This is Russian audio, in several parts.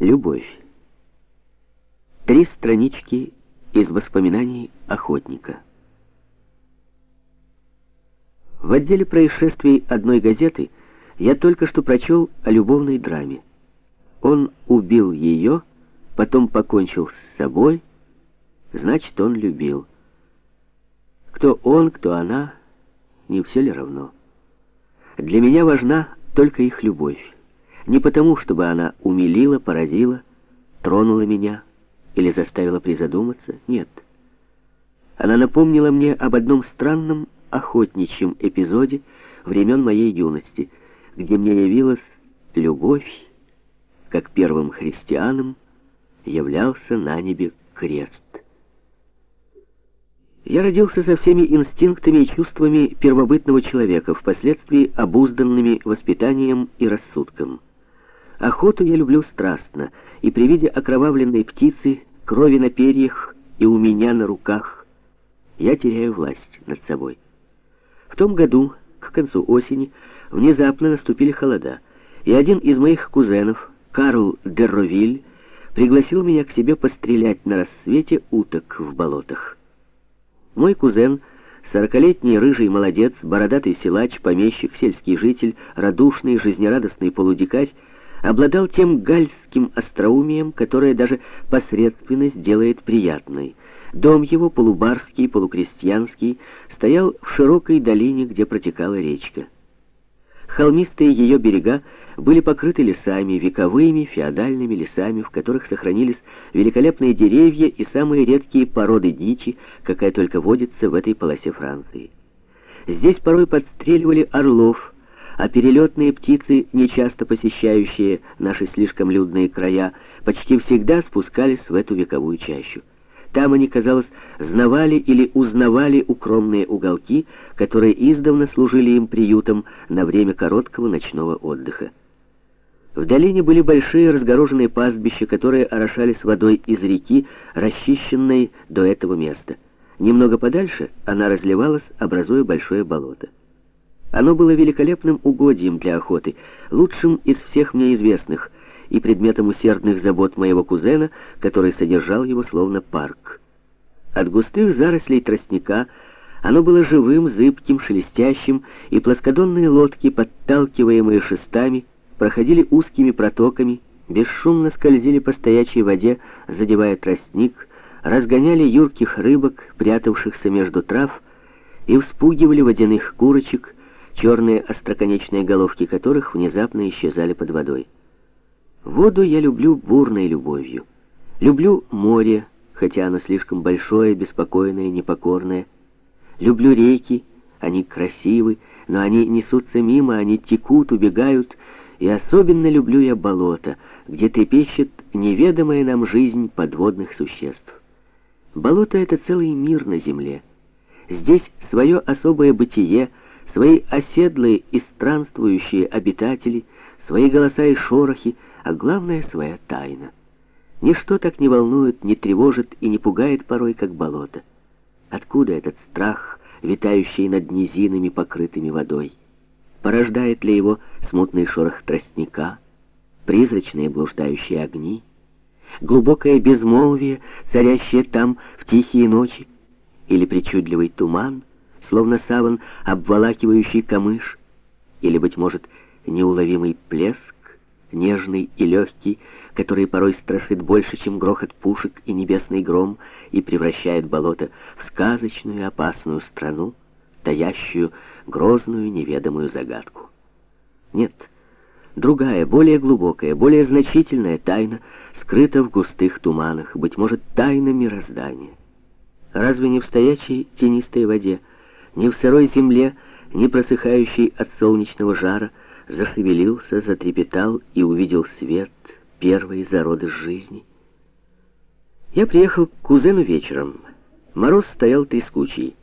Любовь. Три странички из воспоминаний охотника. В отделе происшествий одной газеты я только что прочел о любовной драме. Он убил ее, потом покончил с собой, значит, он любил. Кто он, кто она, не все ли равно? Для меня важна только их любовь. Не потому, чтобы она умилила, поразила, тронула меня или заставила призадуматься, нет. Она напомнила мне об одном странном охотничьем эпизоде времен моей юности, где мне явилась любовь, как первым христианам являлся на небе крест. Я родился со всеми инстинктами и чувствами первобытного человека, впоследствии обузданными воспитанием и рассудком. Охоту я люблю страстно, и при виде окровавленной птицы, крови на перьях и у меня на руках, я теряю власть над собой. В том году, к концу осени, внезапно наступили холода, и один из моих кузенов, Карл Дерровиль, пригласил меня к себе пострелять на рассвете уток в болотах. Мой кузен, сорокалетний рыжий молодец, бородатый силач, помещик, сельский житель, радушный, жизнерадостный полудикарь, обладал тем гальским остроумием, которое даже посредственность делает приятной. Дом его, полубарский, полукрестьянский, стоял в широкой долине, где протекала речка. Холмистые ее берега были покрыты лесами, вековыми феодальными лесами, в которых сохранились великолепные деревья и самые редкие породы дичи, какая только водится в этой полосе Франции. Здесь порой подстреливали орлов, а перелетные птицы, нечасто посещающие наши слишком людные края, почти всегда спускались в эту вековую чащу. Там они, казалось, знавали или узнавали укромные уголки, которые издавна служили им приютом на время короткого ночного отдыха. В долине были большие разгороженные пастбища, которые орошались водой из реки, расчищенной до этого места. Немного подальше она разливалась, образуя большое болото. Оно было великолепным угодьем для охоты, лучшим из всех мне известных, и предметом усердных забот моего кузена, который содержал его словно парк. От густых зарослей тростника оно было живым, зыбким, шелестящим, и плоскодонные лодки, подталкиваемые шестами, проходили узкими протоками, бесшумно скользили по стоячей воде, задевая тростник, разгоняли юрких рыбок, прятавшихся между трав, и вспугивали водяных курочек, черные остроконечные головки которых внезапно исчезали под водой. Воду я люблю бурной любовью. Люблю море, хотя оно слишком большое, беспокойное, непокорное. Люблю реки, они красивы, но они несутся мимо, они текут, убегают. И особенно люблю я болото, где трепещет неведомая нам жизнь подводных существ. Болото — это целый мир на земле. Здесь свое особое бытие — свои оседлые и странствующие обитатели, свои голоса и шорохи, а главное — своя тайна. Ничто так не волнует, не тревожит и не пугает порой, как болото. Откуда этот страх, витающий над низинами, покрытыми водой? Порождает ли его смутный шорох тростника, призрачные блуждающие огни, глубокое безмолвие, царящее там в тихие ночи, или причудливый туман — словно саван, обволакивающий камыш, или, быть может, неуловимый плеск, нежный и легкий, который порой страшит больше, чем грохот пушек и небесный гром, и превращает болото в сказочную опасную страну, таящую грозную неведомую загадку. Нет, другая, более глубокая, более значительная тайна скрыта в густых туманах, быть может, тайна мироздания. Разве не в стоячей тенистой воде, ни в сырой земле, ни просыхающей от солнечного жара, зашевелился, затрепетал и увидел свет, первый зародыш жизни. Я приехал к кузену вечером. Мороз стоял трескучий.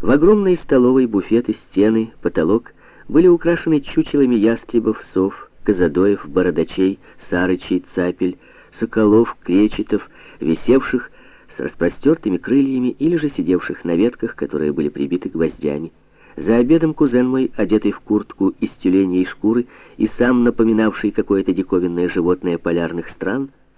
В огромной столовой буфеты, стены, потолок были украшены чучелами ястребов, сов, казадоев, бородачей, сарычей, цапель, соколов, кречетов, висевших распростертыми крыльями или же сидевших на ветках, которые были прибиты гвоздями. За обедом кузен мой, одетый в куртку из тюленей шкуры и сам напоминавший какое-то диковинное животное полярных стран,